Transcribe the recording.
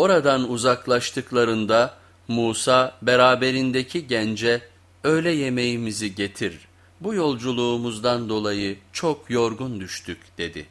Oradan uzaklaştıklarında Musa beraberindeki gence öğle yemeğimizi getir. Bu yolculuğumuzdan dolayı çok yorgun düştük dedi.